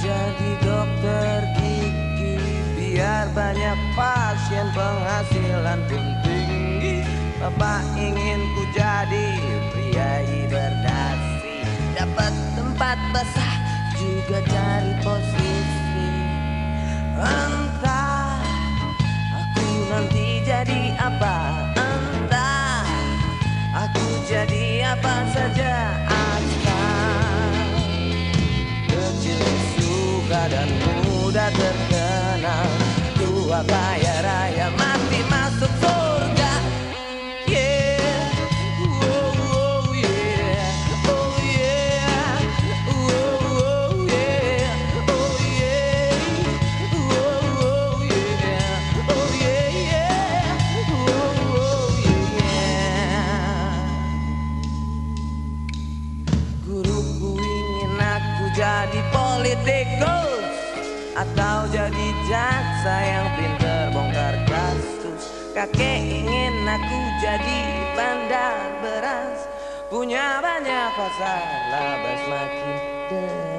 jadi dokter gigi Biar banyak pasien penghasilan pun tinggi. Bapak ingin ku jadi pria hibernasi Dapat tempat basah juga cari posisi. Entah aku nanti jadi apa Entah aku jadi dan muda terkenal Tua kaya raya mati masuk surga Yeah Oh, oh, yeah Oh yeah Oh, oh, yeah Oh yeah Oh, oh, yeah Oh yeah, yeah Oh, oh, yeah Guruku ingin aku jadi politikus Atau jadi jaksa yang pinter bongkar kasus Kakek ingin aku jadi bandar beras. Punya banyak pasar laba semakin deras